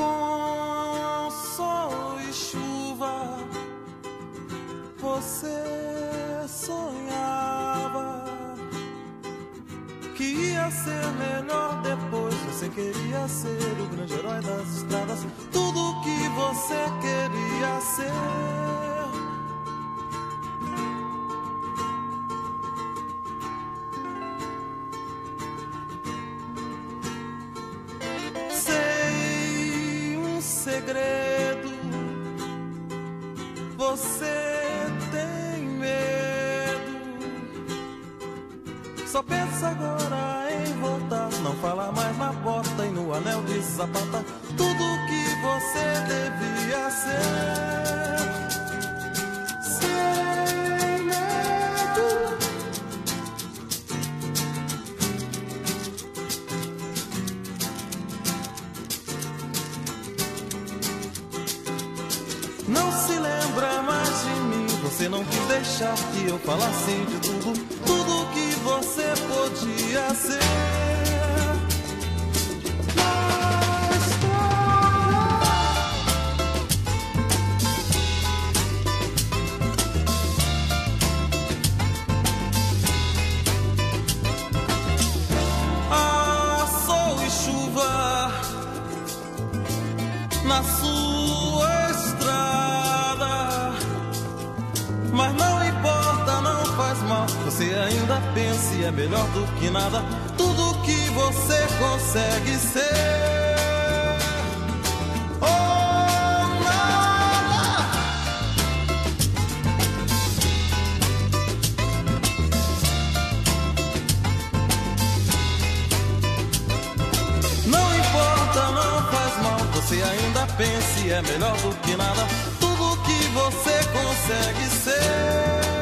com sol e chuva, você sonhava que ia ser melhor depois. Você queria ser o grande herói das estradas, tudo que você queria ser. Você tem medo. Só pensa agora em voltar. Não fala mais na porta e no anel de sapata. Tudo que você devia ser. Não se lembra mais de mim. Você não quis deixar que eu falasse de tudo, tudo que você podia ser. Ah, na sua Você ainda pensa e é melhor do que nada. Tudo que você consegue ser. Oh, nada. Não importa, não faz mal. Você ainda pensa e é melhor do que nada. Tudo que você consegue ser.